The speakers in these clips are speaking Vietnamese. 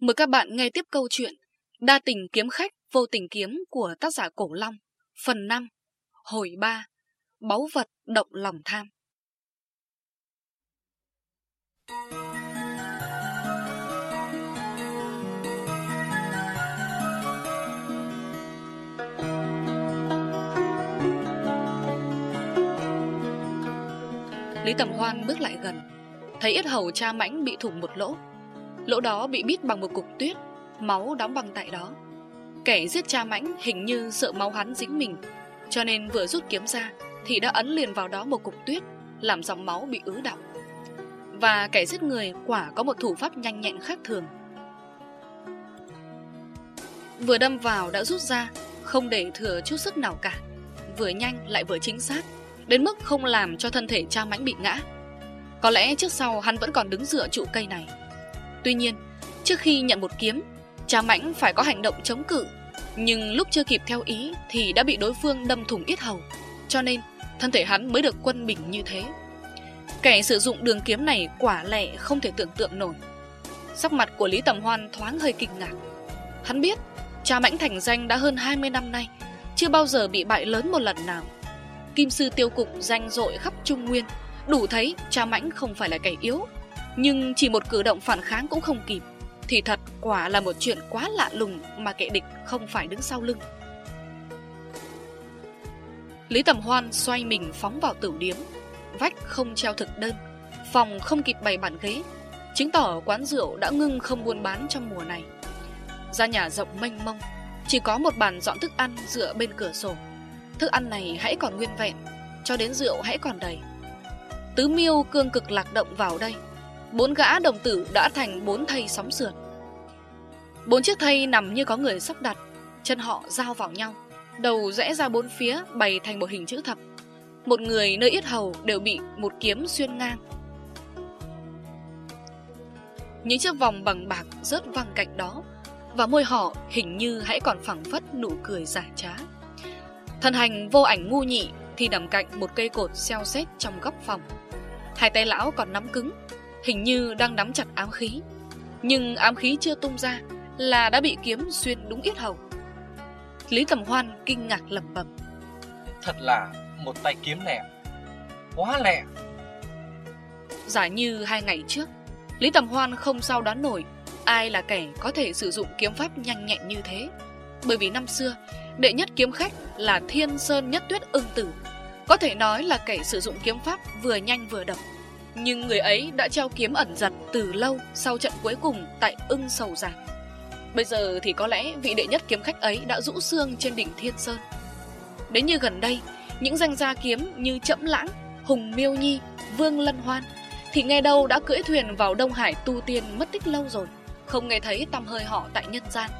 Mời các bạn nghe tiếp câu chuyện Đa tình kiếm khách, vô tình kiếm của tác giả Cổ Long, Phần 5 Hồi 3 Báu vật động lòng tham. Lý Tầm Hoan bước lại gần, Thấy yết hầu cha mãnh bị thủng một lỗ. Lỗ đó bị bít bằng một cục tuyết, Máu đóng băng tại đó. Kẻ giết cha mãnh hình như sợ máu hắn dính mình, Cho nên vừa rút kiếm ra Thì đã ấn liền vào đó một cục tuyết, Làm dòng máu bị ứ đọng Và kẻ giết người quả có một thủ pháp nhanh nhẹn khác thường. Vừa đâm vào đã rút ra, Không để thừa chút sức nào cả, Vừa nhanh lại vừa chính xác, Đến mức không làm cho thân thể cha mãnh bị ngã. Có lẽ trước sau hắn vẫn còn đứng dựa trụ cây này. Tuy nhiên, trước khi nhận một kiếm, cha mãnh phải có hành động chống cự. Nhưng lúc chưa kịp theo ý thì đã bị đối phương đâm thủng yết hầu. Cho nên, thân thể hắn mới được quân bình như thế. Kẻ sử dụng đường kiếm này quả lẽ không thể tưởng tượng nổi. Sắc mặt của Lý Tầm Hoan thoáng hơi kinh ngạc. Hắn biết, cha mãnh thành danh đã hơn 20 năm nay, chưa bao giờ bị bại lớn một lần nào. Kim sư tiêu cục danh dội khắp Trung Nguyên, đủ thấy cha mãnh không phải là kẻ yếu, nhưng chỉ một cử động phản kháng cũng không kịp. Thì thật, quả là một chuyện quá lạ lùng Mà kẻ địch không phải đứng sau lưng. Lý Tầm Hoan xoay mình phóng vào tửu điếm. Vách không treo thực đơn, Phòng không kịp bày bàn ghế. Chứng tỏ quán rượu đã ngưng không buôn bán trong mùa này. Ra nhà rộng mênh mông, Chỉ có một bàn dọn thức ăn dựa bên cửa sổ. Thức ăn này hãy còn nguyên vẹn, Cho đến rượu hãy còn đầy. Tứ miêu cương cực lạc động vào đây. Bốn gã đồng tử đã thành bốn thây sóng sườn. Bốn chiếc thây nằm như có người sắp đặt, Chân họ giao vào nhau. Đầu rẽ ra bốn phía, bày thành một hình chữ thập. Một người nơi yết hầu đều bị một kiếm xuyên ngang. Những chiếc vòng bằng bạc rớt văng cạnh đó, Và môi họ hình như hãy còn phẳng phất nụ cười giả trá. Thân hành vô ảnh ngu nhị Thì nằm cạnh một cây cột xeo xết trong góc phòng. Hai tay lão còn nắm cứng Hình như đang nắm chặt ám khí. Nhưng ám khí chưa tung ra Là đã bị kiếm xuyên đúng yết hầu. Lý Tầm Hoan kinh ngạc lẩm bẩm. Thật là một tay kiếm lẹ Quá lẹ Giả như hai ngày trước Lý Tầm Hoan không sao đoán nổi Ai là kẻ có thể sử dụng kiếm pháp nhanh nhẹn như thế. Bởi vì năm xưa Đệ nhất kiếm khách là Thiên Sơn Nhất Tuyết ưng tử Có thể nói là kẻ sử dụng kiếm pháp vừa nhanh vừa độc nhưng người ấy đã treo kiếm ẩn giật từ lâu sau trận cuối cùng tại ưng sầu giạc. Bây giờ thì có lẽ vị đệ nhất kiếm khách ấy đã rũ xương trên đỉnh Thiên Sơn. Đến như gần đây, những danh gia kiếm như Chậm Lãng, Hùng Miêu Nhi, Vương Lân Hoan thì nghe đâu đã cưỡi thuyền vào Đông Hải tu tiên mất tích lâu rồi, không nghe thấy tăm hơi họ tại nhân gian.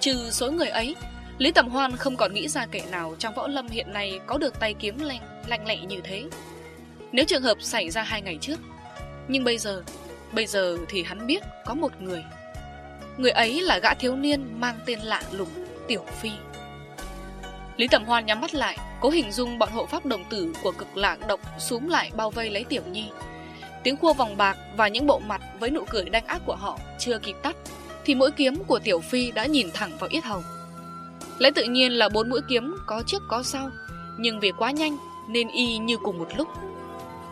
Trừ số người ấy, Lý Tầm Hoan không còn nghĩ ra kẻ nào trong võ lâm hiện nay có được tay kiếm lanh, lanh lẹ như thế. Nếu trường hợp xảy ra hai ngày trước. Nhưng bây giờ Bây giờ thì hắn biết có một người. Người ấy là gã thiếu niên mang tên lạ lùng, Tiểu Phi. Lý Tầm Hoan nhắm mắt lại, Cố hình dung bọn hộ pháp đồng tử của cực lạc độc Súm lại bao vây lấy Tiểu Nhi. Tiếng khua vòng bạc và những bộ mặt Với nụ cười đanh ác của họ chưa kịp tắt, Thì mũi kiếm của Tiểu Phi đã nhìn thẳng vào yết hầu. Lẽ tự nhiên là bốn mũi kiếm có trước có sau, Nhưng vì quá nhanh Nên y như cùng một lúc.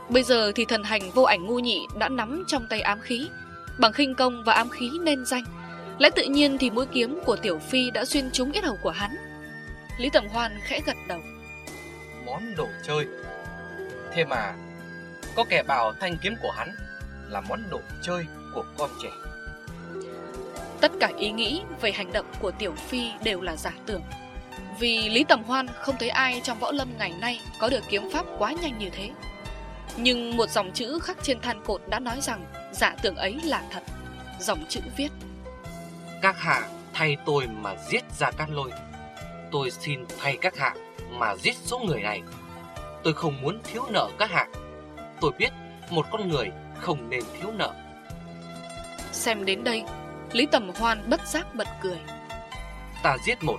Bây giờ thì thần hành vô ảnh ngu nhị đã nắm trong tay ám khí. Bằng khinh công và ám khí nên danh Lẽ tự nhiên thì mũi kiếm của Tiểu Phi đã xuyên trúng yết hầu của hắn. Lý Tầm Hoan khẽ gật đầu. Món đồ chơi. Thế mà Có kẻ bảo thanh kiếm của hắn Là món đồ chơi của con trẻ. Tất cả ý nghĩ về hành động của Tiểu Phi đều là giả tưởng. Vì Lý Tầm Hoan không thấy ai trong võ lâm ngày nay Có được kiếm pháp quá nhanh như thế nhưng một dòng chữ khắc trên than cột đã nói rằng giả tưởng ấy là thật. Dòng chữ viết. Các hạ thay tôi mà giết ra cát lôi. Tôi xin thay các hạ mà giết số người này. Tôi không muốn thiếu nợ các hạ. Tôi biết một con người không nên thiếu nợ. Xem đến đây, Lý Tầm Hoan bất giác bật cười. Ta giết một,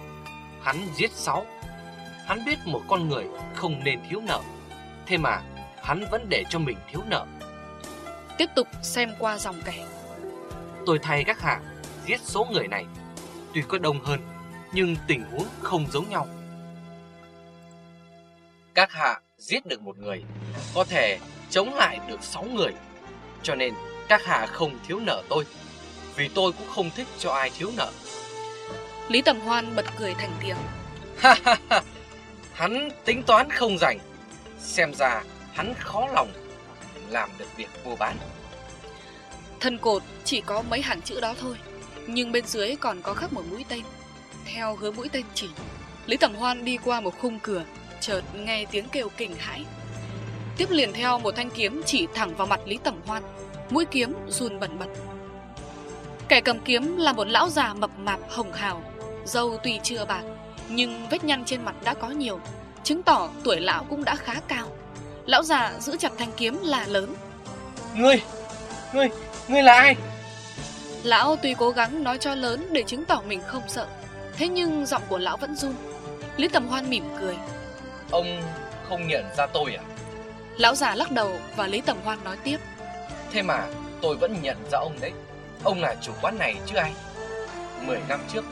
hắn giết sáu. Hắn biết một con người không nên thiếu nợ. Thế mà hắn vẫn để cho mình thiếu nợ. Tiếp tục xem qua dòng kẻ. Tôi thay các hạ giết số người này. Tuy có đông hơn, nhưng tình huống không giống nhau. Các hạ giết được một người, có thể chống lại được sáu người. Cho nên các hạ không thiếu nợ tôi, vì tôi cũng không thích cho ai thiếu nợ. Lý Tầm Hoan bật cười thành tiếng. hắn tính toán không rảnh, xem ra hắn khó lòng làm được việc mua bán. Thân cột chỉ có mấy hàng chữ đó thôi, nhưng bên dưới còn có khắc một mũi tên. Theo hướng mũi tên chỉ, Lý Tầm Hoan đi qua một khung cửa, chợt nghe tiếng kêu kinh hãi. Tiếp liền theo một thanh kiếm chỉ thẳng vào mặt Lý Tầm Hoan, mũi kiếm run bẩn bật. Kẻ cầm kiếm là một lão già mập mạp hồng hào, dâu tuy chưa bạc, nhưng vết nhăn trên mặt đã có nhiều, chứng tỏ tuổi lão cũng đã khá cao. Lão già giữ chặt thanh kiếm là lớn. Ngươi, ngươi, ngươi là ai? Lão tuy cố gắng nói cho lớn để chứng tỏ mình không sợ, thế nhưng giọng của lão vẫn run. Lý Tầm Hoan mỉm cười. Ông không nhận ra tôi à? Lão già lắc đầu và Lý Tầm Hoan nói tiếp. Thế mà tôi vẫn nhận ra ông đấy. Ông là chủ quán này chứ ai? Mười năm trước,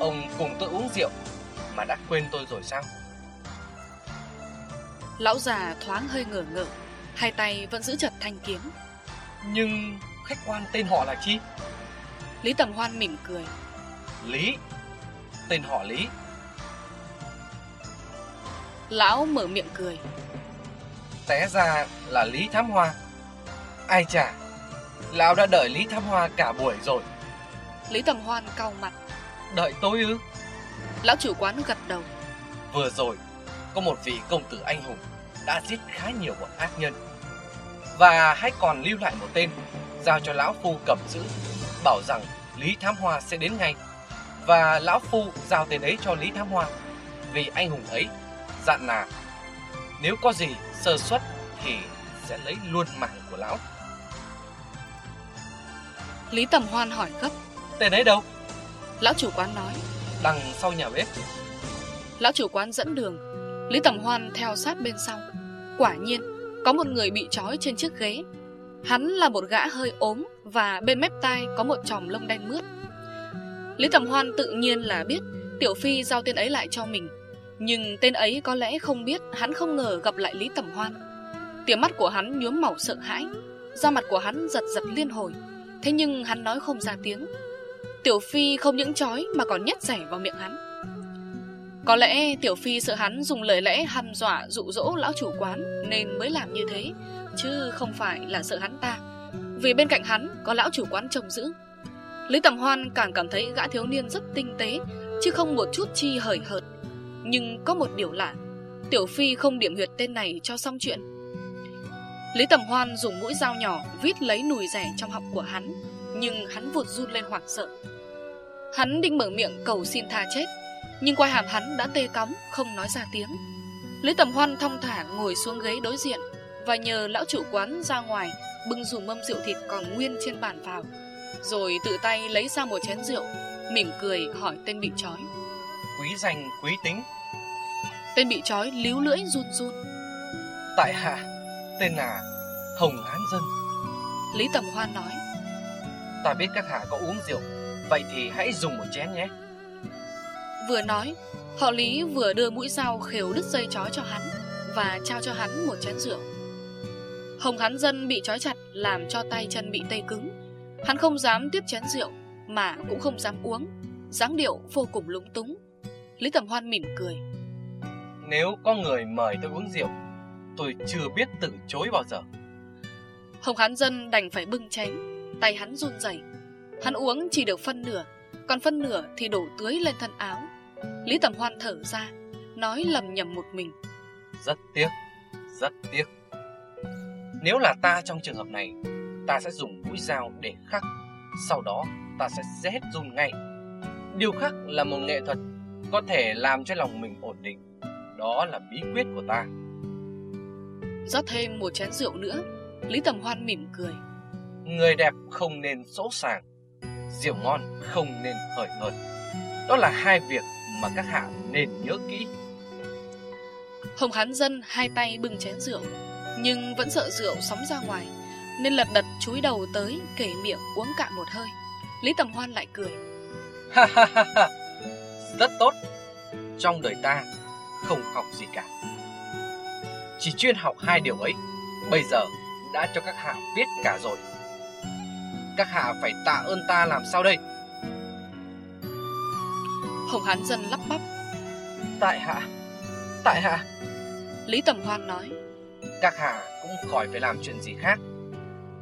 ông cùng tôi uống rượu mà đã quên tôi rồi sao? Lão già thoáng hơi ngờ ngợ, hai tay vẫn giữ chặt thanh kiếm. Nhưng khách quan tên họ là chi? Lý Tầm Hoan mỉm cười. Lý. Tên họ Lý. Lão mở miệng cười. Té ra là Lý Thám Hoa. Ai chả, Lão đã đợi Lý Thám Hoa cả buổi rồi. Lý Tầm Hoan cau mặt. Đợi tôi ư? Lão chủ quán gật đầu. Vừa rồi, có một vị công tử anh hùng đã giết khá nhiều bọn ác nhân. Và hãy còn lưu lại một tên, giao cho Lão Phu cầm giữ, bảo rằng Lý Thám Hoa sẽ đến ngay. Và Lão Phu giao tên ấy cho Lý Thám Hoa, vì anh hùng ấy dặn là nếu có gì sơ suất thì sẽ lấy luôn mạng của Lão. Lý Tầm Hoan hỏi gấp. Tên ấy đâu? Lão chủ quán nói. Đằng sau nhà bếp. Lão chủ quán dẫn đường Lý Tầm Hoan theo sát bên sau. Quả nhiên, Có một người bị trói trên chiếc ghế. Hắn là một gã hơi ốm Và bên mép tai có một tròm lông đen mướt. Lý Tầm Hoan tự nhiên là biết Tiểu Phi giao tên ấy lại cho mình, Nhưng tên ấy có lẽ không biết Hắn không ngờ gặp lại Lý Tầm Hoan. Tiếng mắt của hắn nhuốm màu sợ hãi, Da mặt của hắn giật giật liên hồi, Thế nhưng hắn nói không ra tiếng. Tiểu Phi không những chói mà còn nhét rẻ vào miệng hắn có lẽ Tiểu Phi sợ hắn dùng lời lẽ hăm dọa dụ dỗ lão chủ quán Nên mới làm như thế, Chứ không phải là sợ hắn ta. Vì bên cạnh hắn có lão chủ quán trông giữ. Lý Tầm Hoan càng cảm thấy gã thiếu niên rất tinh tế, Chứ không một chút chi hời hợt. Nhưng có một điều lạ, Tiểu Phi không điểm huyệt tên này cho xong chuyện. Lý Tầm Hoan dùng mũi dao nhỏ Viết lấy nùi rẻ trong họng của hắn, Nhưng hắn vụt run lên hoảng sợ. Hắn định mở miệng cầu xin tha chết nhưng quai hàm hắn đã tê cóng Không nói ra tiếng. Lý Tầm Hoan thong thả ngồi xuống ghế đối diện Và nhờ lão chủ quán ra ngoài Bưng dùng mâm rượu thịt còn nguyên trên bàn vào Rồi tự tay lấy ra một chén rượu Mỉm cười hỏi tên bị trói. Quý danh quý tính. Tên bị trói líu lưỡi run run. Tại hạ Tên là Hồng Hán Dân. Lý Tầm Hoan nói Ta biết các hạ có uống rượu Vậy thì hãy dùng một chén nhé Vừa nói Họ Lý vừa đưa mũi dao khều đứt dây chói cho hắn Và trao cho hắn một chén rượu. Hồng hắn dân bị trói chặt Làm cho tay chân bị tê cứng. Hắn không dám tiếp chén rượu Mà cũng không dám uống. Dáng điệu vô cùng lúng túng. Lý Tầm Hoan mỉm cười. Nếu có người mời tôi uống rượu Tôi chưa biết từ chối bao giờ. Hồng hắn dân đành phải bưng chén Tay hắn run rẩy. Hắn uống chỉ được phân nửa Còn phân nửa thì đổ tưới lên thân áo Lý Tầm Hoan thở ra Nói lầm nhầm một mình. Rất tiếc Rất tiếc. Nếu là ta trong trường hợp này Ta sẽ dùng mũi dao để khắc Sau đó ta sẽ rét run ngay. Điều khắc là một nghệ thuật Có thể làm cho lòng mình ổn định. Đó là bí quyết của ta. Rót thêm một chén rượu nữa Lý Tầm Hoan mỉm cười. Người đẹp không nên sỗ sàng Rượu ngon không nên hời hợt. Đó là hai việc mà các hạ nên nhớ kỹ. Hồng Hán Dân hai tay bưng chén rượu, nhưng vẫn sợ rượu sóng ra ngoài, nên lật đật chúi đầu tới kể miệng uống cạn một hơi. Lý Tầm Hoan lại cười. Ha ha ha ha. Rất tốt. Trong đời ta không học gì cả. Chỉ chuyên học hai điều ấy Bây giờ đã cho các hạ viết cả rồi. Các hạ phải tạ ơn ta làm sao đây Hồng Hán Dân lắp bắp. Tại hạ Tại hạ. Lý Tầm Hoan nói. Các hạ cũng khỏi phải làm chuyện gì khác.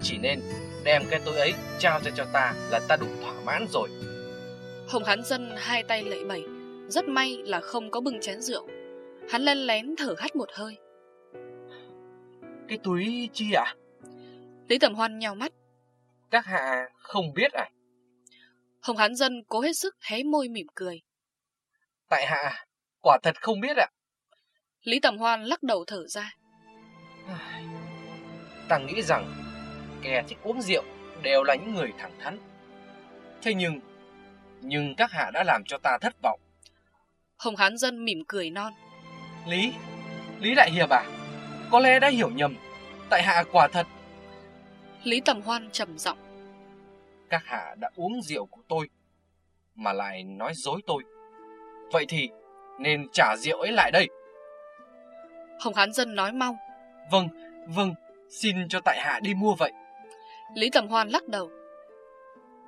Chỉ nên đem cái túi ấy trao cho cho ta là ta đủ thỏa mãn rồi. Hồng Hán Dân hai tay lệ bẩy. Rất may là không có bưng chén rượu. Hắn len lén thở hắt một hơi. Cái túi chi ạ? Lý Tầm Hoan nhào mắt. Các hạ không biết à Hồng Hán Dân cố hết sức hé môi mỉm cười Tại hạ Quả thật không biết ạ. Lý Tầm Hoan lắc đầu thở ra. Ta nghĩ rằng Kẻ thích uống rượu Đều là những người thẳng thắn. Thế nhưng Nhưng các hạ đã làm cho ta thất vọng. Hồng Hán Dân mỉm cười non. Lý Lý Đại Hiệp à Có lẽ đã hiểu nhầm. Tại hạ quả thật. Lý Tầm Hoan trầm giọng. Các hạ đã uống rượu của tôi Mà lại nói dối tôi Vậy thì Nên trả rượu ấy lại đây. Hồng Hán Dân nói mau. Vâng, vâng Xin cho tại hạ đi mua vậy. Lý Tầm Hoan lắc đầu.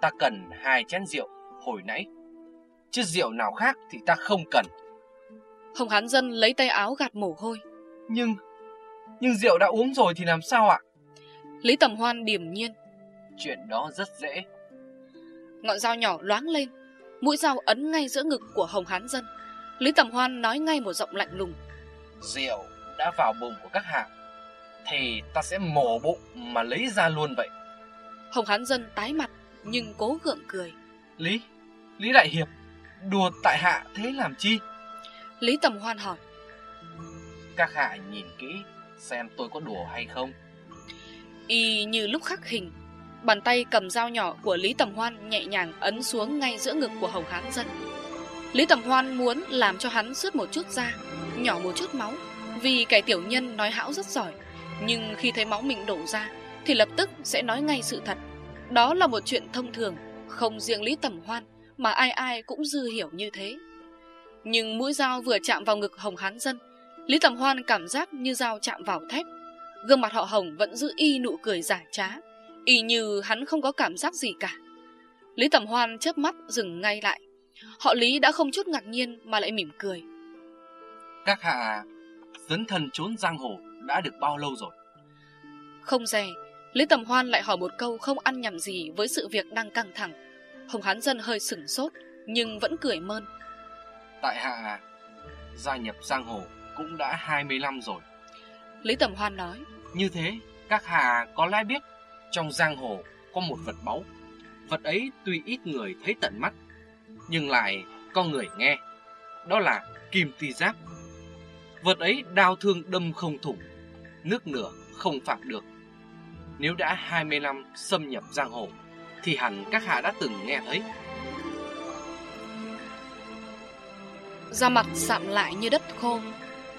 Ta cần hai chén rượu hồi nãy. Chứ rượu nào khác thì ta không cần. Hồng Hán Dân lấy tay áo gạt mồ hôi. Nhưng Nhưng rượu đã uống rồi thì làm sao ạ? Lý Tầm Hoan điềm nhiên. Chuyện đó rất dễ. Ngọn dao nhỏ loáng lên Mũi dao ấn ngay giữa ngực của Hồng Hán Dân. Lý Tầm Hoan nói ngay một giọng lạnh lùng. Rượu đã vào bụng của các hạ Thì ta sẽ mổ bụng mà lấy ra luôn vậy. Hồng Hán Dân tái mặt Nhưng cố gượng cười. Lý, Lý Đại Hiệp Đùa tại hạ thế làm chi? Lý Tầm Hoan hỏi. Các hạ nhìn kỹ Xem tôi có đùa hay không. Y như lúc khắc hình Bàn tay cầm dao nhỏ của Lý Tầm Hoan Nhẹ nhàng ấn xuống ngay giữa ngực của Hồng Hán Dân. Lý Tầm Hoan muốn làm cho hắn sướt một chút da, Nhỏ một chút máu, Vì kẻ tiểu nhân nói hão rất giỏi, Nhưng khi thấy máu mình đổ ra Thì lập tức sẽ nói ngay sự thật. Đó là một chuyện thông thường, Không riêng Lý Tầm Hoan Mà ai ai cũng dư hiểu như thế. Nhưng mũi dao vừa chạm vào ngực Hồng Hán Dân, Lý Tầm Hoan cảm giác như dao chạm vào thép. Gương mặt họ Hồng vẫn giữ y nụ cười giả trá. Y như hắn không có cảm giác gì cả. Lý Tầm Hoan chớp mắt dừng ngay lại. Họ Lý đã không chút ngạc nhiên mà lại mỉm cười. Các hạ Dấn thân trốn giang hồ đã được bao lâu rồi? Không dè Lý Tầm Hoan lại hỏi một câu không ăn nhầm gì với sự việc đang căng thẳng. Hồng Hán Dân hơi sửng sốt Nhưng vẫn cười mơn. Tại hạ Gia nhập giang hồ cũng đã 20 năm rồi. Lý Tầm Hoan nói. Như thế các hạ có lẽ biết trong giang hồ có một vật báu. Vật ấy tuy ít người thấy tận mắt, Nhưng lại có người nghe. Đó là kim ti giáp. Vật ấy đau thương đâm không thủng, Nước nửa không phạm được. Nếu đã 20 năm xâm nhập giang hồ, Thì hẳn các hạ đã từng nghe thấy Da mặt sạm lại như đất khô.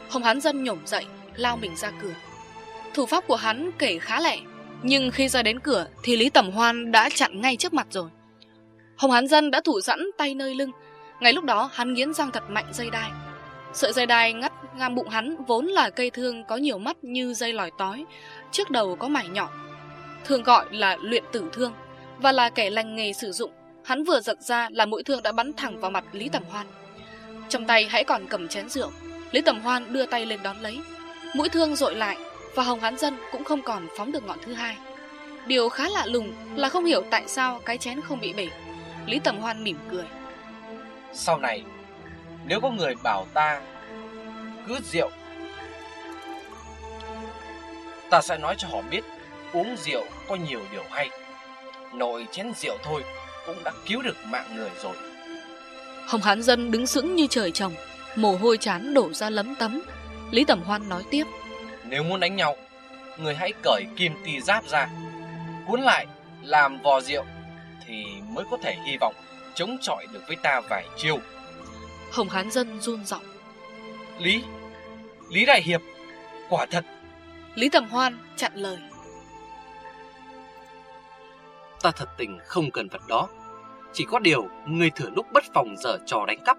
Hồng Hán Dân nhổm dậy, Lao mình ra cửa. Thủ pháp của hắn kể khá lẻ nhưng khi ra đến cửa Thì Lý Tẩm Hoan đã chặn ngay trước mặt rồi. Hồng Hán Dân đã thủ sẵn tay nơi lưng. Ngay lúc đó, hắn nghiến răng thật mạnh dây đai. Sợi dây đai ngắt ngang bụng hắn Vốn là cây thương có nhiều mắt như dây lòi tói, Trước đầu có mải nhỏ. Thường gọi là luyện tử thương, Và là kẻ lành nghề sử dụng. Hắn vừa giật ra là mũi thương đã bắn thẳng vào mặt Lý Tẩm Hoan. Trong tay hãy còn cầm chén rượu. Lý Tẩm Hoan đưa tay lên đón lấy. Mũi thương dội lại và Hồng Hán Dân cũng không còn phóng được ngọn thứ hai. Điều khá lạ lùng là không hiểu tại sao cái chén không bị bể. Lý Tầm Hoan mỉm cười. Sau này Nếu có người bảo ta Cứ rượu Ta sẽ nói cho họ biết Uống rượu có nhiều điều hay. Nội chén rượu thôi Cũng đã cứu được mạng người rồi. Hồng Hán Dân đứng sững như trời trồng Mồ hôi chán đổ ra lấm tấm. Lý Tầm Hoan nói tiếp Nếu muốn đánh nhau Người hãy cởi kim ti giáp ra Cuốn lại làm vò rượu Thì mới có thể hy vọng Chống chọi được với ta vài chiêu. Hồng Hán Dân run giọng. Lý Lý Đại Hiệp Quả thật. Lý Tầm Hoan chặn lời. Ta thật tình không cần vật đó. Chỉ có điều người thừa lúc bất phòng dở trò đánh cắp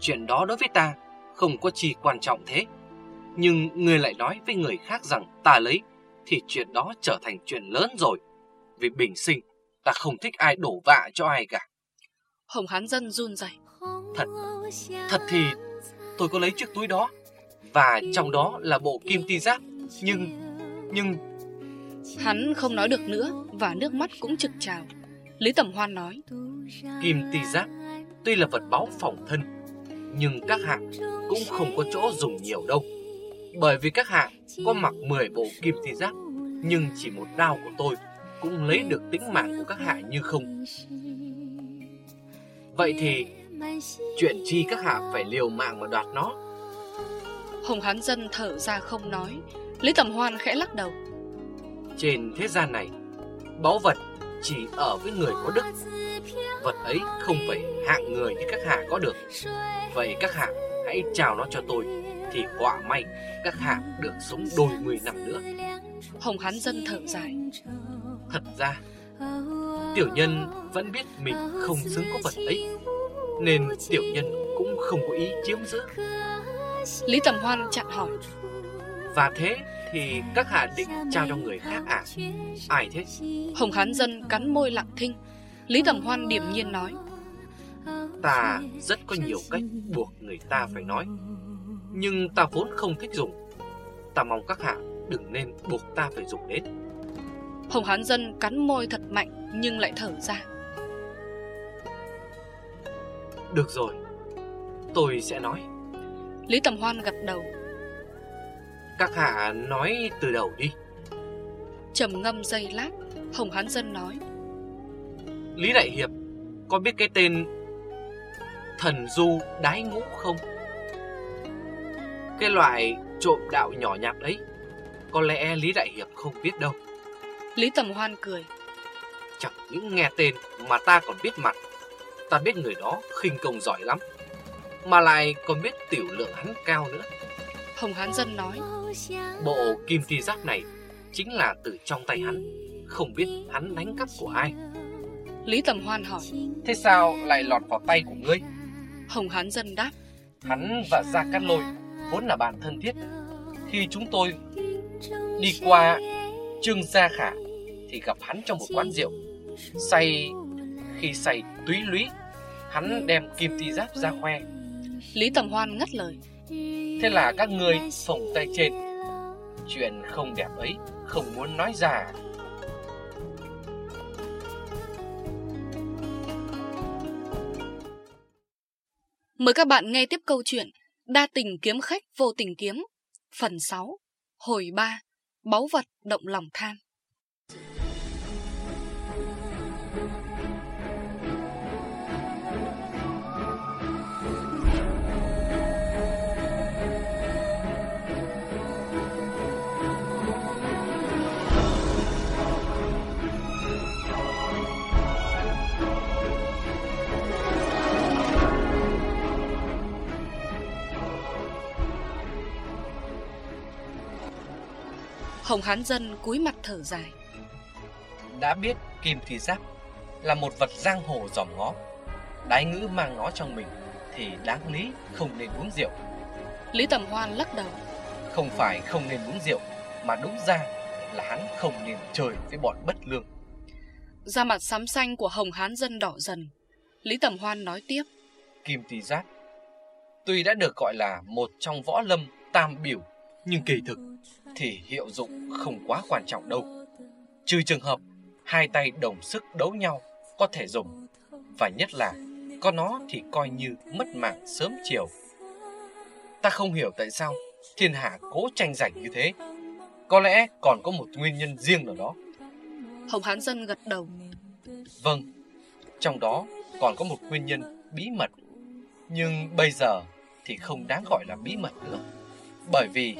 Chuyện đó đối với ta không có chi quan trọng thế Nhưng người lại nói với người khác rằng ta lấy Thì chuyện đó trở thành chuyện lớn rồi Vì bình sinh ta không thích ai đổ vạ cho ai cả Hồng Hán Dân run rẩy. Thật, thật thì tôi có lấy chiếc túi đó Và trong đó là bộ kim ti giáp Nhưng, nhưng Hắn không nói được nữa và nước mắt cũng trực trào. Lý Tầm Hoan nói. Kim ti giáp tuy là vật báu phòng thân Nhưng các hạ cũng không có chỗ dùng nhiều đâu Bởi vì các hạ có mặc 10 bộ kim ti giáp Nhưng chỉ một đao của tôi cũng lấy được tính mạng của các hạ như không. Vậy thì chuyện chi các hạ phải liều mạng mà đoạt nó? Hồng Hán Dân thở ra không nói. Lý Tầm Hoan khẽ lắc đầu. Trên thế gian này Báu vật chỉ ở với người có đức. Vật ấy không phải hạng người như các hạ có được. Vậy các hạ hãy chào nó cho tôi Thì họa may các hạ được sống đôi mươi năm nữa Hồng Hán Dân thở dài. Thật ra Tiểu nhân vẫn biết mình không xứng có vật ấy Nên tiểu nhân cũng không có ý chiếm giữ Lý Tầm Hoan chặn hỏi. Và thế thì các hạ định trao cho người khác à Ai thế Hồng Hán Dân cắn môi lặng thinh. Lý Tầm Hoan điềm nhiên nói. Ta rất có nhiều cách buộc người ta phải nói Nhưng ta vốn không thích dùng Ta mong các hạ đừng nên buộc ta phải dùng đến Hồng Hán Dân cắn môi thật mạnh nhưng lại thở ra. Được rồi Tôi sẽ nói Lý Tầm Hoan gật đầu. Các hạ nói từ đầu đi trầm ngâm giây lát. Hồng Hán Dân nói. Lý Đại Hiệp Có biết cái tên Thần du đái ngũ không Cái loại trộm đạo nhỏ nhặt ấy Có lẽ Lý Đại Hiệp không biết đâu Lý Tầm Hoan cười. Chẳng những nghe tên mà ta còn biết mặt Ta biết người đó khinh công giỏi lắm Mà lại còn biết tiểu lượng hắn cao nữa Hồng Hán Dân nói. Bộ kim ti giáp này Chính là từ trong tay hắn Không biết hắn đánh cắp của ai Lý Tầm Hoan hỏi. Thế sao lại lọt vào tay của ngươi Hồng Hán Dân đáp. Hắn và Gia Cát Lôi vốn là bạn thân thiết. Khi chúng tôi đi qua Trương Gia Khả thì gặp hắn trong một quán rượu. Say khi say túy lúy, hắn đem kim ti giáp ra khoe. Lý Tầm Hoan ngắt lời. Thế là các ngươi phồng tay trên. Chuyện không đẹp ấy không muốn nói ra. Mời các bạn nghe tiếp câu chuyện Đa tình kiếm khách vô tình kiếm. Phần 6 Hồi 3 Báu vật động lòng tham Hồng Hán Dân cúi mặt thở dài Đã biết kim ti giáp là một vật giang hồ dòm ngó. Đái ngữ mang nó trong mình thì đáng lý không nên uống rượu. Lý Tầm Hoan lắc đầu Không phải không nên uống rượu mà đúng ra là hắn không nên chơi với bọn bất lương. Da mặt xám xanh của Hồng Hán Dân đỏ dần Lý Tầm Hoan nói tiếp Kim ti giáp tuy đã được gọi là một trong võ lâm tam biểu nhưng kỳ thực thì hiệu dụng không quá quan trọng đâu. Trừ trường hợp hai tay đồng sức đấu nhau có thể dùng và nhất là có nó thì coi như mất mạng sớm chiều. Ta không hiểu tại sao thiên hạ cố tranh giành như thế. Có lẽ còn có một nguyên nhân riêng nào đó. Hồng Hán Dân gật đầu Vâng, trong đó còn có một nguyên nhân bí mật. Nhưng bây giờ thì không đáng gọi là bí mật nữa. Bởi vì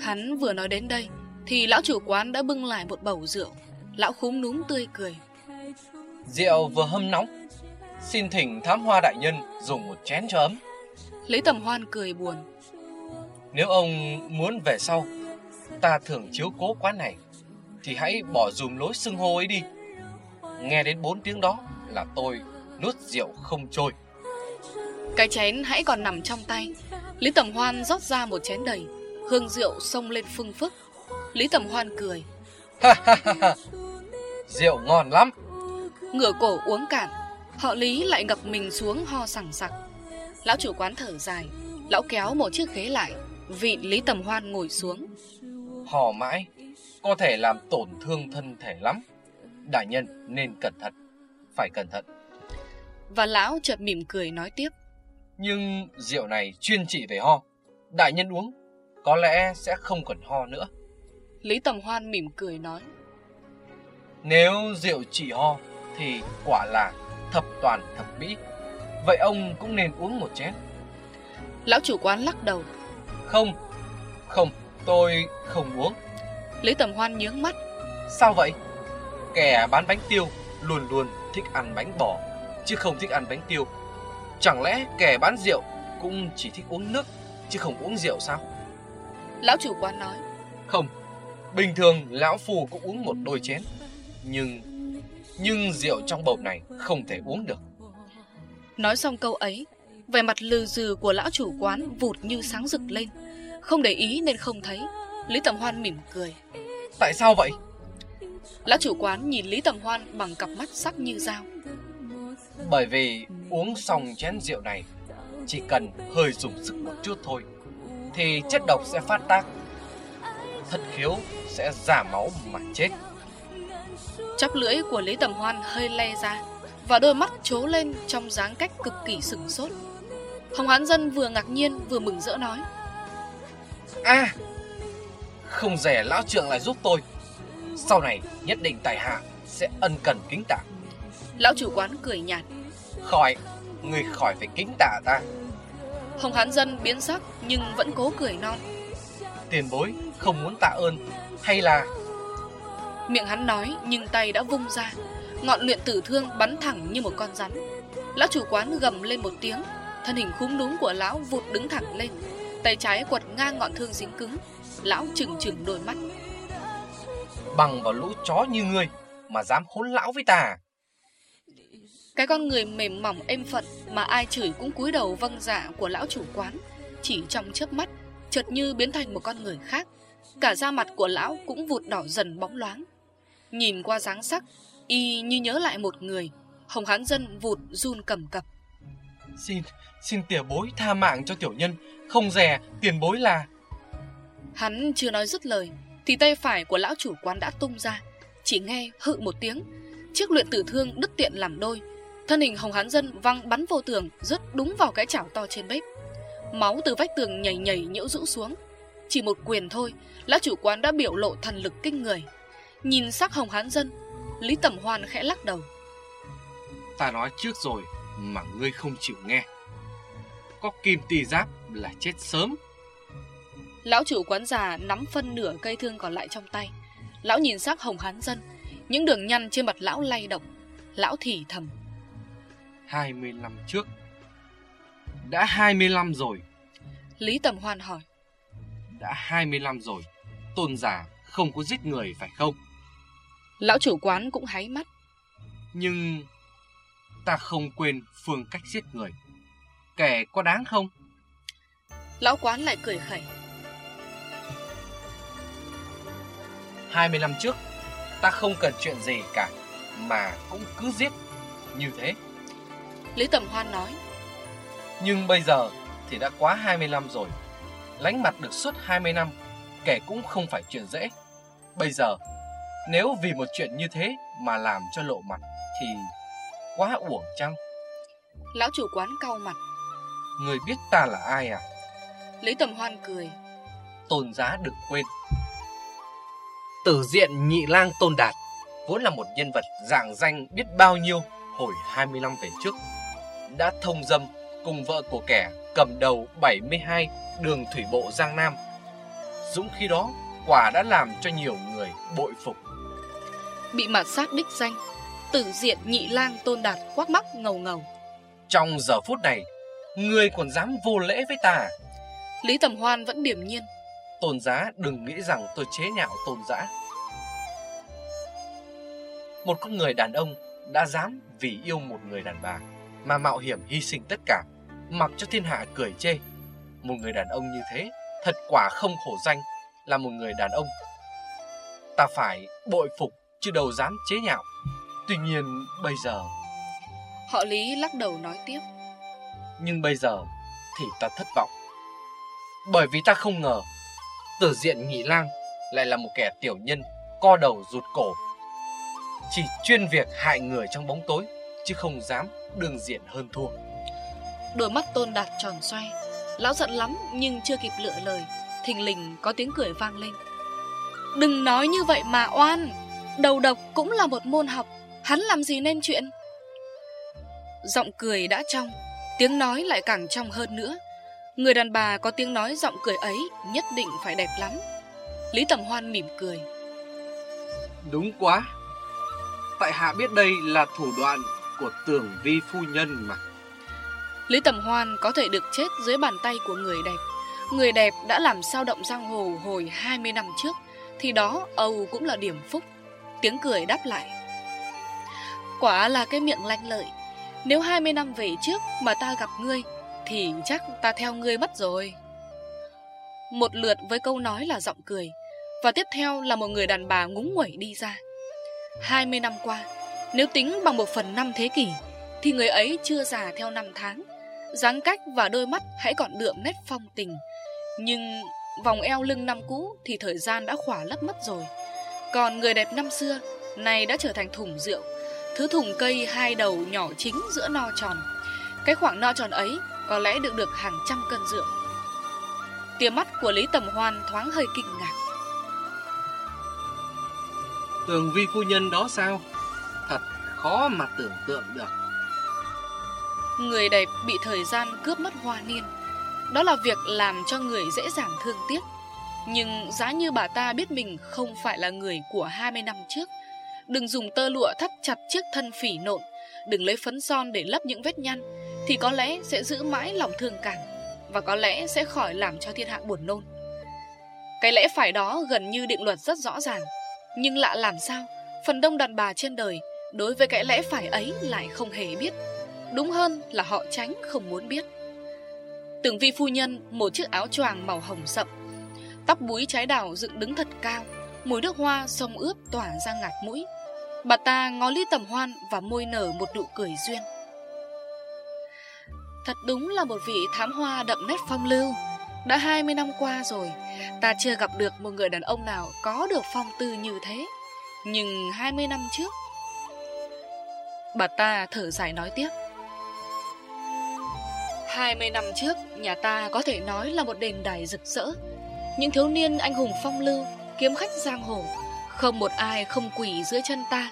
Hắn vừa nói đến đây Thì lão chủ quán đã bưng lại một bầu rượu Lão khúm núm tươi cười rượu vừa hâm nóng, xin thỉnh thám hoa đại nhân dùng một chén cho ấm. Lý Tầm Hoan cười buồn Nếu ông muốn về sau, ta thường chiếu cố quán này, thì hãy bỏ dùm lối xưng hô ấy đi. Nghe đến bốn tiếng đó là tôi nuốt rượu không trôi. Cái chén hãy còn nằm trong tay Lý Tầm Hoan rót ra một chén đầy Hương rượu xông lên phưng phức. Lý Tầm Hoan cười. Rượu ngon lắm. Ngửa cổ uống cạn Họ Lý lại ngập mình xuống ho sẳng sặc. Lão chủ quán thở dài Lão kéo một chiếc ghế lại Vị Lý Tầm Hoan ngồi xuống. Hò mãi Có thể làm tổn thương thân thể lắm. Đại nhân nên cẩn thận Phải cẩn thận. Và lão chợt mỉm cười nói tiếp. Nhưng rượu này chuyên trị về ho. Đại nhân uống Có lẽ sẽ không còn ho nữa. Lý Tầm Hoan mỉm cười nói. Nếu rượu trị ho Thì quả là thập toàn thập mỹ. Vậy ông cũng nên uống một chén. Lão chủ quán lắc đầu. Không Không tôi không uống. Lý Tầm Hoan nhướng mắt. Sao vậy? Kẻ bán bánh tiêu Luôn luôn thích ăn bánh bò Chứ không thích ăn bánh tiêu. Chẳng lẽ kẻ bán rượu Cũng chỉ thích uống nước Chứ không uống rượu sao Lão chủ quán nói. Không Bình thường lão phù cũng uống một đôi chén Nhưng Nhưng rượu trong bầu này không thể uống được. Nói xong câu ấy Vẻ mặt lừ dừ của lão chủ quán vụt như sáng rực lên. Không để ý nên không thấy Lý Tầm Hoan mỉm cười. Tại sao vậy? Lão chủ quán nhìn Lý Tầm Hoan bằng cặp mắt sắc như dao. Bởi vì uống xong chén rượu này Chỉ cần hơi dùng sức một chút thôi Thì chất độc sẽ phát tác. Thất khiếu sẽ giả máu mà chết. Chóp lưỡi của Lý Tầm Hoan hơi le ra Và đôi mắt trố lên trong dáng cách cực kỳ sửng sốt. Hồng Hán Dân vừa ngạc nhiên vừa mừng rỡ nói. À Không rẻ lão trưởng lại giúp tôi. Sau này nhất định tài hạ Sẽ ân cần kính tạ. Lão chủ quán cười nhạt. Khỏi Người khỏi phải kính tạ ta Hồng Hán Dân biến sắc nhưng vẫn cố cười non. Tiền bối không muốn tạ ơn Hay là? Miệng hắn nói nhưng tay đã vung ra. Ngọn luyện tử thương bắn thẳng như một con rắn. Lão chủ quán gầm lên một tiếng Thân hình khúm núm của lão vụt đứng thẳng lên. Tay trái quật ngang ngọn thương dính cứng Lão trừng trừng đôi mắt. Bằng vào lũ chó như ngươi Mà dám hỗn lão với ta Cái con người mềm mỏng êm phận Mà ai chửi cũng cúi đầu vâng dạ của lão chủ quán. Chỉ trong chớp mắt Chợt như biến thành một con người khác. Cả da mặt của lão cũng vụt đỏ dần bóng loáng. Nhìn qua dáng sắc Y như nhớ lại một người. Hồng Hán Dân vụt run cầm cập. Xin, xin tiểu bối tha mạng cho tiểu nhân. Không rẻ, tiền bối là Hắn chưa nói dứt lời Thì tay phải của lão chủ quán đã tung ra. Chỉ nghe hự một tiếng Chiếc luyện tử thương đứt tiện làm đôi Thân hình Hồng Hán Dân văng bắn vô tường Rớt đúng vào cái chảo to trên bếp. Máu từ vách tường nhảy nhảy nhiễu rũ xuống. Chỉ một quyền thôi Lão chủ quán đã biểu lộ thần lực kinh người. Nhìn sắc Hồng Hán Dân Lý Tẩm Hoan khẽ lắc đầu. Ta nói trước rồi mà ngươi không chịu nghe. Có kim tì giáp là chết sớm. Lão chủ quán già nắm phân nửa cây thương còn lại trong tay. Lão nhìn sắc Hồng Hán Dân Những đường nhăn trên mặt lão lay động. Lão thì thầm 20 năm trước. Đã 25 rồi. Lý Tầm Hoan hỏi. Đã 25 rồi. Tôn giả không có giết người phải không? Lão chủ quán cũng háy mắt. Nhưng Ta không quên phương cách giết người. Kẻ có đáng không? Lão quán lại cười khẩy. 20 năm trước Ta không cần chuyện gì cả Mà cũng cứ giết. Như thế Lý Tầm Hoan nói. Nhưng bây giờ thì đã quá 20 năm rồi. Lánh mặt được suốt 20 năm Kẻ cũng không phải chuyện dễ. Bây giờ Nếu vì một chuyện như thế Mà làm cho lộ mặt Thì quá uổng chăng? Lão chủ quán cau mặt. Người biết ta là ai à? Lý Tầm Hoan cười. Tôn giá đừng quên. Tử diện nhị lang tôn đạt Vốn là một nhân vật dạng danh biết bao nhiêu Hồi 20 năm về trước Đã thông dâm cùng vợ của kẻ cầm đầu 72 đường thủy bộ Giang Nam. Dũng khi đó quả đã làm cho nhiều người bội phục. Bị mặt sát đích danh Tử diện nhị lang tôn đạt quắc mắt ngầu ngầu. Trong giờ phút này Ngươi còn dám vô lễ với ta. Lý Tầm Hoan vẫn điềm nhiên. Tôn giá đừng nghĩ rằng tôi chế nhạo tôn giá. Một con người đàn ông đã dám vì yêu một người đàn bà mà mạo hiểm hy sinh tất cả, mặc cho thiên hạ cười chê. Một người đàn ông như thế thật quả không khổ danh là một người đàn ông. Ta phải bội phục chứ đâu dám chế nhạo. Tuy nhiên bây giờ... Họ Lý lắc đầu nói tiếp. Nhưng bây giờ thì ta thất vọng. Bởi vì ta không ngờ tử diện nhị lang lại là một kẻ tiểu nhân co đầu rụt cổ chỉ chuyên việc hại người trong bóng tối chứ không dám đương diện hơn thua. Đôi mắt tôn đạt tròn xoay lão giận lắm nhưng chưa kịp lựa lời thình lình có tiếng cười vang lên. Đừng nói như vậy mà oan! Đầu độc cũng là một môn học hắn làm gì nên chuyện? Giọng cười đã trong tiếng nói lại càng trong hơn nữa. Người đàn bà có tiếng nói giọng cười ấy nhất định phải đẹp lắm. Lý tầm hoan mỉm cười. Đúng quá. Tại hạ biết đây là thủ đoạn của tường vi phu nhân mà. Lý tầm hoan có thể được chết dưới bàn tay của người đẹp. Người đẹp đã làm sao động giang hồ hồi 20 năm trước, thì đó âu cũng là điểm phúc. Tiếng cười đáp lại. Quả là cái miệng lanh lợi. Nếu 20 năm về trước mà ta gặp ngươi, thì chắc ta theo ngươi mất rồi. Một lượt với câu nói là giọng cười, và tiếp theo là một người đàn bà ngúng nguẩy đi ra. 20 năm qua nếu tính bằng một phần năm thế kỷ, Thì người ấy chưa già theo năm tháng. Dáng cách và đôi mắt hãy còn đượm nét phong tình. Nhưng vòng eo lưng năm cũ Thì thời gian đã khỏa lấp mất rồi. Còn người đẹp năm xưa Này đã trở thành thùng rượu, Thứ thùng cây hai đầu nhỏ chính giữa no tròn. Cái khoảng no tròn ấy Có lẽ được được hàng trăm cân rượu. Tia mắt của Lý Tầm Hoan thoáng hơi kinh ngạc. Tường vi phu nhân đó sao? Khó mà tưởng tượng được. Người đẹp bị thời gian cướp mất hoa niên. Đó là việc làm cho người dễ dàng thương tiếc. Nhưng giá như bà ta biết mình không phải là người của 20 năm trước, Đừng dùng tơ lụa thắt chặt chiếc thân phỉ nộn, Đừng lấy phấn son để lấp những vết nhăn, Thì có lẽ sẽ giữ mãi lòng thương cảm Và có lẽ sẽ khỏi làm cho thiên hạ buồn nôn. Cái lẽ phải đó gần như định luật rất rõ ràng, nhưng lạ làm sao? Phần đông đàn bà trên đời Đối với cái lẽ phải ấy lại không hề biết. Đúng hơn là họ tránh không muốn biết. Tưởng vi phu nhân, Một chiếc áo choàng màu hồng sậm, Tóc búi trái đào dựng đứng thật cao, Mùi nước hoa sông ướp tỏa ra ngạt mũi. Bà ta ngó ly tầm hoan Và môi nở một nụ cười duyên. Thật đúng là một vị thám hoa đậm nét phong lưu. Đã 20 năm qua rồi, Ta chưa gặp được một người đàn ông nào Có được phong tư như thế. Nhưng 20 năm trước Bà ta thở dài nói tiếp. 20 năm trước, Nhà ta có thể nói là một đền đài rực rỡ. Những thiếu niên anh hùng phong lưu, Kiếm khách giang hồ, Không một ai không quỷ dưới chân ta.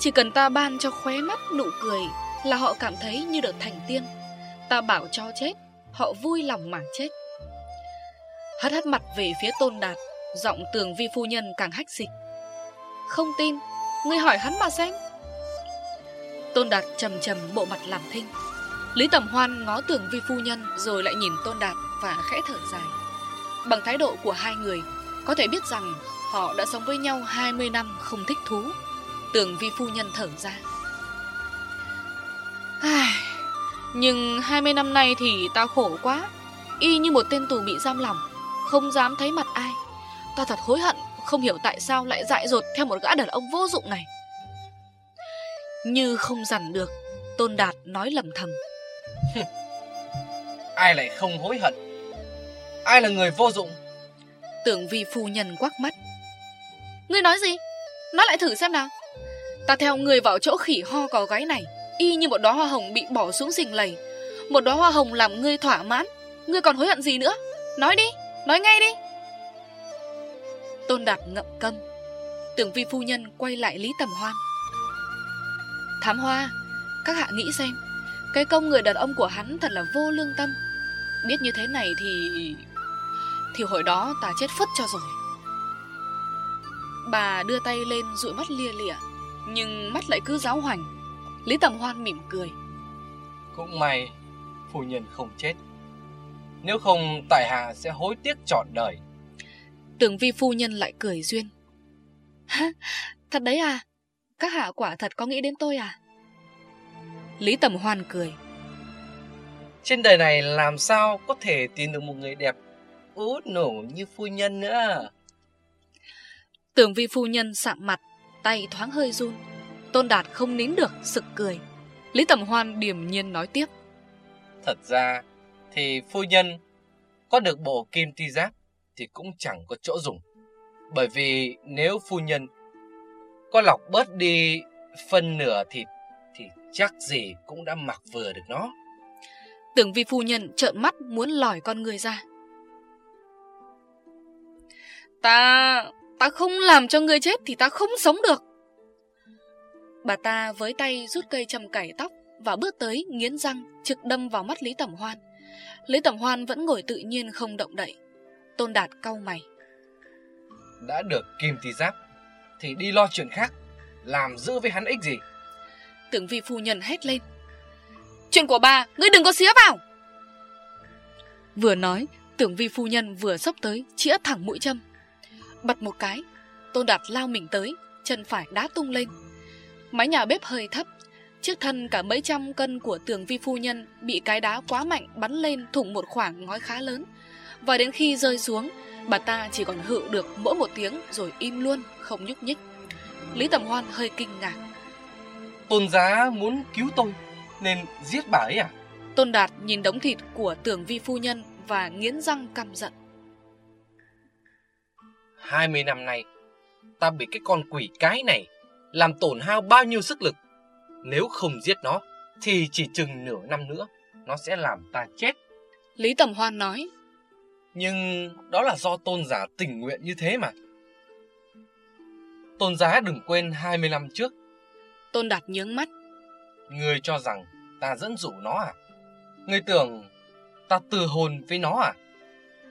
Chỉ cần ta ban cho khóe mắt nụ cười Là họ cảm thấy như được thành tiên. Ta bảo cho chết, Họ vui lòng mà chết. Hất hất mặt về phía tôn đạt, giọng tường vi phu nhân càng hách dịch. Không tin, ngươi hỏi hắn mà xem tôn đạt trầm trầm bộ mặt làm thinh. Lý tầm hoan ngó tưởng vi phu nhân rồi lại nhìn tôn đạt và khẽ thở dài. Bằng thái độ của hai người, có thể biết rằng họ đã sống với nhau 20 năm không thích thú. Tưởng vi phu nhân thở ra. Ai... nhưng 20 năm nay thì tao khổ quá. Y như một tên tù bị giam lỏng, không dám thấy mặt ai. Tao thật hối hận Không hiểu tại sao lại dại dột theo một gã đàn ông vô dụng này. Như không dằn được Tôn Đạt nói lầm thầm. Ai lại không hối hận? Ai là người vô dụng? Tưởng vi phu nhân quắc mắt. Ngươi nói gì? Nói lại thử xem nào. Ta theo người vào chỗ khỉ ho có gáy này Y như một đóa hoa hồng bị bỏ xuống rình lầy. Một đóa hoa hồng làm ngươi thỏa mãn. Ngươi còn hối hận gì nữa? Nói đi Nói ngay đi. Tôn Đạt ngậm câm. Tưởng vi phu nhân quay lại Lý Tầm Hoan Thám hoa. Các hạ nghĩ xem Cái công người đàn ông của hắn thật là vô lương tâm. Biết như thế này thì Thì hồi đó ta chết phất cho rồi. Bà đưa tay lên dụi mắt lia lịa Nhưng mắt lại cứ giáo hoành. Lý Tầm Hoan mỉm cười. Cũng may Phu nhân không chết. Nếu không tại hạ sẽ hối tiếc trọn đời. Tưởng vi phu nhân lại cười duyên. Thật đấy à Các hạ quả thật có nghĩ đến tôi à Lý Tầm Hoan cười. Trên đời này làm sao có thể tìm được một người đẹp út nổ như phu nhân nữa. Tưởng vi phu nhân sạm mặt, tay thoáng hơi run. Tôn Đạt không nín được, sực cười. Lý Tầm Hoan điềm nhiên nói tiếp. Thật ra thì phu nhân có được bộ kim ti giáp thì cũng chẳng có chỗ dùng. Bởi vì nếu phu nhân có lọc bớt đi phân nửa thịt thì chắc gì cũng đã mặc vừa được nó. Tưởng vi phu nhân trợn mắt muốn lòi con người ra. Ta... ta không làm cho người chết thì ta không sống được. Bà ta với tay rút cây châm cải tóc và bước tới nghiến răng trực đâm vào mắt Lý Tẩm Hoan. Lý Tẩm Hoan vẫn ngồi tự nhiên không động đậy. Tôn Đạt cau mày. Đã được kim tì giáp thì đi lo chuyện khác, làm giữ với hắn ích gì? Tưởng vi phu nhân hét lên. Chuyện của bà, ngươi đừng có xía vào. Vừa nói, tưởng vi phu nhân vừa sốc tới, chĩa thẳng mũi châm. Bật một cái, Tôn Đạt lao mình tới, chân phải đá tung lên. Mái nhà bếp hơi thấp, chiếc thân cả mấy trăm cân của tường vi phu nhân bị cái đá quá mạnh bắn lên thủng một khoảng ngói khá lớn. Và đến khi rơi xuống, bà ta chỉ còn hự được mỗi một tiếng rồi im luôn, không nhúc nhích. Lý Tầm Hoan hơi kinh ngạc. Tôn giá muốn cứu tôi, nên giết bà ấy à? Tôn Đạt nhìn đống thịt của tường vi phu nhân và nghiến răng căm giận. 20 năm nay, ta bị cái con quỷ cái này làm tổn hao bao nhiêu sức lực. Nếu không giết nó, thì chỉ chừng nửa năm nữa, nó sẽ làm ta chết. Lý Tầm Hoan nói. Nhưng đó là do tôn giả tình nguyện như thế mà. Tôn giá đừng quên 20 năm trước. Tôn Đạt nhướng mắt. Người cho rằng ta dẫn dụ nó à? Người tưởng ta từ hồn với nó à?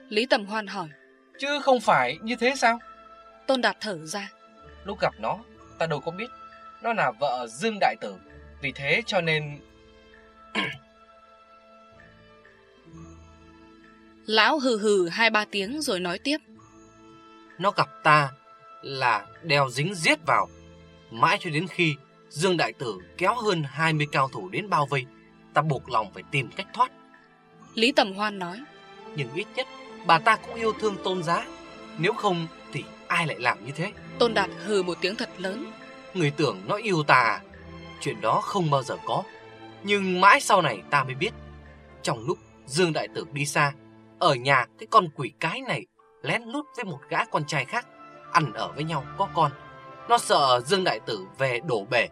Lý Tầm Hoan hỏi. Chứ không phải như thế sao? Tôn Đạt thở ra. Lúc gặp nó, ta đâu có biết. Nó là vợ Dương Đại Tử. Vì thế cho nên... Lão hừ hừ hai ba tiếng rồi nói tiếp. Nó gặp ta là đeo dính giết vào. Mãi cho đến khi Dương Đại Tử kéo hơn 20 cao thủ đến bao vây, ta buộc lòng phải tìm cách thoát. Lý Tầm Hoan nói. Nhưng ít nhất bà ta cũng yêu thương tôn giá. Nếu không thì ai lại làm như thế? Tôn Đạt hừ một tiếng thật lớn. Người tưởng nó yêu ta à? Chuyện đó không bao giờ có. Nhưng mãi sau này ta mới biết. Trong lúc Dương Đại Tử đi xa, ở nhà cái con quỷ cái này lén lút với một gã con trai khác, ăn ở với nhau có con. Nó sợ Dương Đại Tử về đổ bể,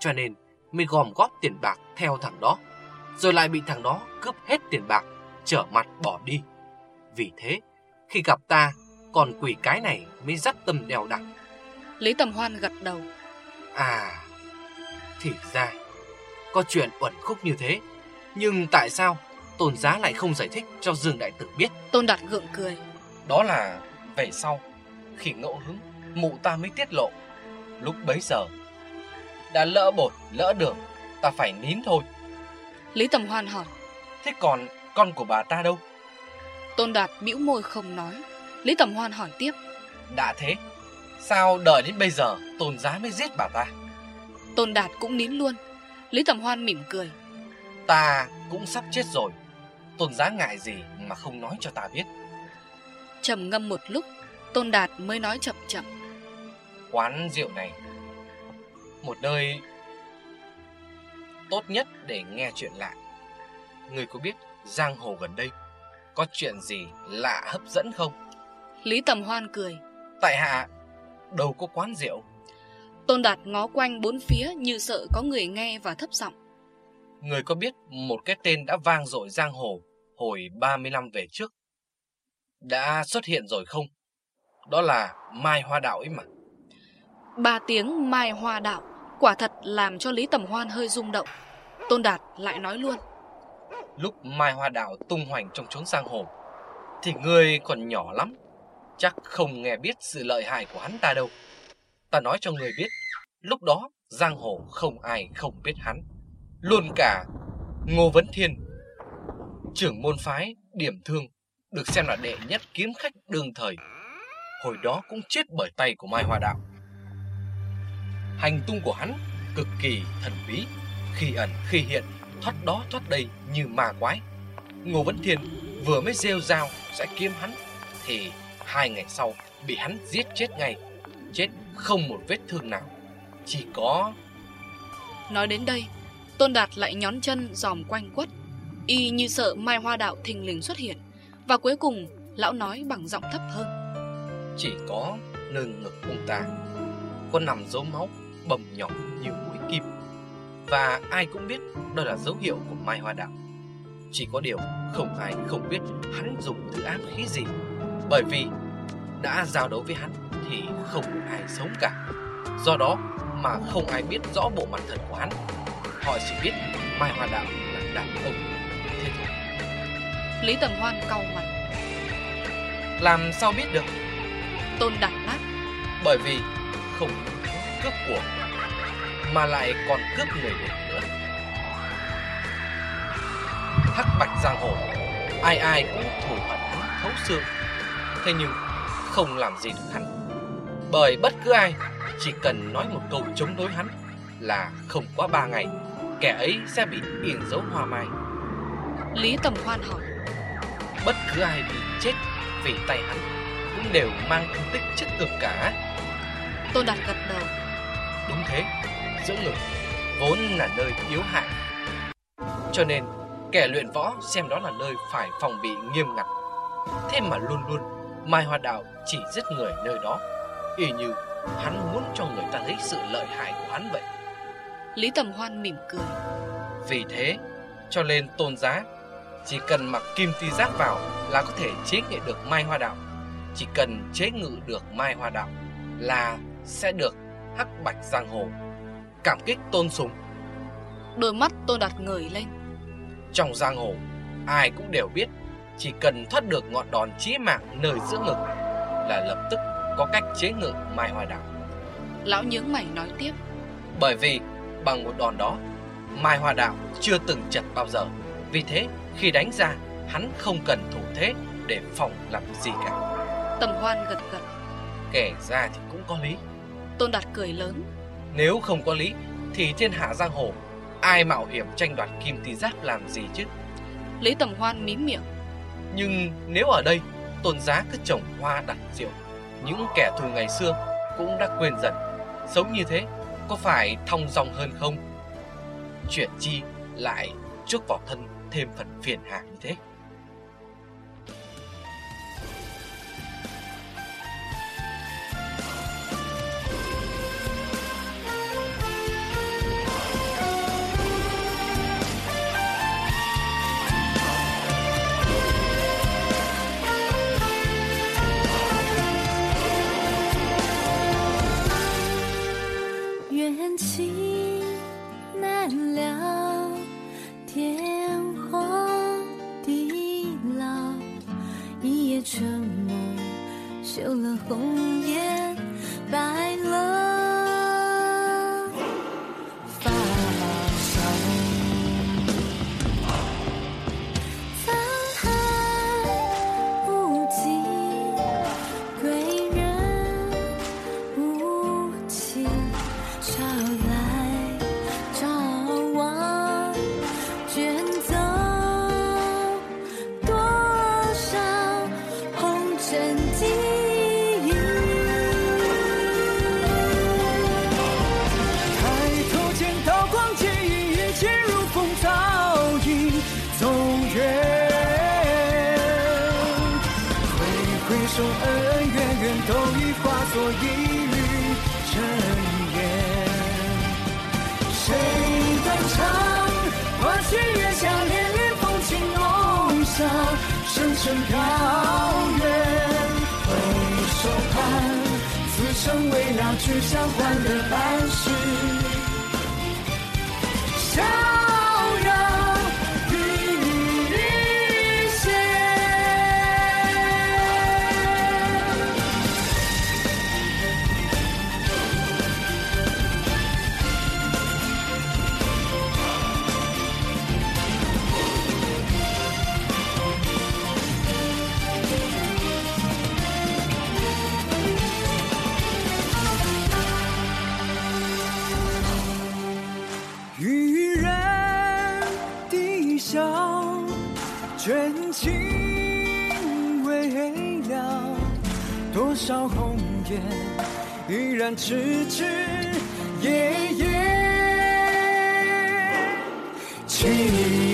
cho nên mới gom góp tiền bạc theo thằng đó. Rồi lại bị thằng đó cướp hết tiền bạc, trở mặt bỏ đi. Vì thế, khi gặp ta, con quỷ cái này mới dắt tâm đèo đặng. Lý Tầm Hoan gật đầu. À, thì ra, có chuyện uẩn khúc như thế. Nhưng tại sao Tôn Giá lại không giải thích cho Dương Đại Tử biết? Tôn Đạt gượng cười. Đó là về sau, khi ngẫu hứng, mụ ta mới tiết lộ. Lúc bấy giờ, đã lỡ bột, lỡ đường, ta phải nín thôi. Lý Tầm Hoan hỏi. Thế còn con của bà ta đâu? Tôn Đạt bĩu môi không nói. Lý Tầm Hoan hỏi tiếp. Đã thế, sao đợi đến bây giờ Tôn Giá mới giết bà ta? Tôn Đạt cũng nín luôn. Lý Tầm Hoan mỉm cười. Ta cũng sắp chết rồi. Tôn Giá ngại gì mà không nói cho ta biết. Trầm ngâm một lúc, Tôn Đạt mới nói chậm chậm. Quán rượu này, một nơi tốt nhất để nghe chuyện lạ. Người có biết giang hồ gần đây có chuyện gì lạ hấp dẫn không? Lý Tầm Hoan cười. Tại hạ đâu có quán rượu. Tôn Đạt ngó quanh bốn phía như sợ có người nghe và thấp giọng. Người có biết một cái tên đã vang dội giang hồ hồi 30 năm về trước đã xuất hiện rồi không? Đó là Mai Hoa Đạo ấy mà. Ba tiếng Mai Hoa Đạo quả thật làm cho Lý Tầm Hoan hơi rung động. Tôn Đạt lại nói luôn. Lúc Mai Hoa Đạo tung hoành trong chốn giang hồ thì người còn nhỏ lắm, chắc không nghe biết sự lợi hại của hắn ta đâu. Ta nói cho người biết, lúc đó giang hồ không ai không biết hắn. Luôn cả Ngô Vấn Thiên, trưởng môn phái Điểm Thương, được xem là đệ nhất kiếm khách đương thời. Hồi đó cũng chết bởi tay của Mai Hoa Đạo. Hành tung của hắn cực kỳ thần bí, khi ẩn khi hiện, thoát đó thoát đây như ma quái. Ngô Vấn Thiên vừa mới rêu rao sẽ kiếm hắn, thì hai ngày sau bị hắn giết chết ngay, chết không một vết thương nào, chỉ có... Nói đến đây, Tôn Đạt lại nhón chân dòm quanh quất, y như sợ Mai Hoa Đạo thình lình xuất hiện, và cuối cùng lão nói bằng giọng thấp hơn. Chỉ có nơi ngực ông ta có nằm dấu máu bầm nhỏ như mũi kim và ai cũng biết đó là dấu hiệu của Mai Hoa Đạo. Chỉ có điều không ai không biết hắn dùng thứ ác khí gì bởi vì đã giao đấu với hắn thì không ai sống cả. Do đó mà không ai biết rõ bộ mặt thật của hắn. Họ chỉ biết Mai Hoa Đạo là đàn ông. Lý Tầm Hoan cau mặt. Làm sao biết được? Tôn Đạt đáp. Bởi vì không cướp của mà lại còn cướp người được nữa. Hắc Bạch Giang Hồ, ai ai cũng thù hận thấu xương. Thế nhưng không làm gì được hắn. Bởi bất cứ ai chỉ cần nói một câu chống đối hắn là không quá ba ngày, kẻ ấy sẽ bị in dấu hoa mai. Lý Tầm Hoan hỏi. Bất cứ ai bị chết vì tay hắn cũng đều mang thương tích chất cực cả. Tôn Đạt gật đầu. Đúng thế, giữa ngực vốn là nơi yếu hại. Cho nên, kẻ luyện võ xem đó là nơi phải phòng bị nghiêm ngặt. Thế mà luôn luôn, Mai Hoa Đạo chỉ giết người nơi đó, y như hắn muốn cho người ta thấy sự lợi hại của hắn vậy. Lý Tầm Hoan mỉm cười. Vì thế, cho nên tôn giá chỉ cần mặc kim ti giác vào là có thể chế nghệ được Mai Hoa Đạo. Chỉ cần chế ngự được Mai Hoa Đạo là sẽ được hắc bạch giang hồ cảm kích tôn sùng Đôi mắt Tôn Đạt ngời lên. trong giang hồ ai cũng đều biết chỉ cần thoát được ngọn đòn chí mạng nơi giữa ngực là lập tức có cách chế ngự mai hoa đạo Lão nhướng mày nói tiếp. bởi vì bằng một đòn đó mai hoa đạo chưa từng chật bao giờ vì thế khi đánh ra hắn không cần thủ thế để phòng làm gì cả Tầm Hoan gật gật. kể ra thì cũng có lý Tôn Đạt cười lớn. Nếu không có lý Thì thiên hạ giang hồ Ai mạo hiểm tranh đoạt kim tỳ giáp làm gì chứ Lý Tầm Hoan mím miệng. Nhưng nếu ở đây Tôn giá cứ trồng hoa đặt rượu Những kẻ thù ngày xưa Cũng đã quên dần Sống như thế Có phải thong dong hơn không Chuyện chi lại chuốc vào thân Thêm phần phiền hà như thế. 化作一缕尘烟。谁断肠？花前月下，恋恋风情弄笑，声声飘远。回首看，此生未了，去相欢的半世。依然痴痴夜夜情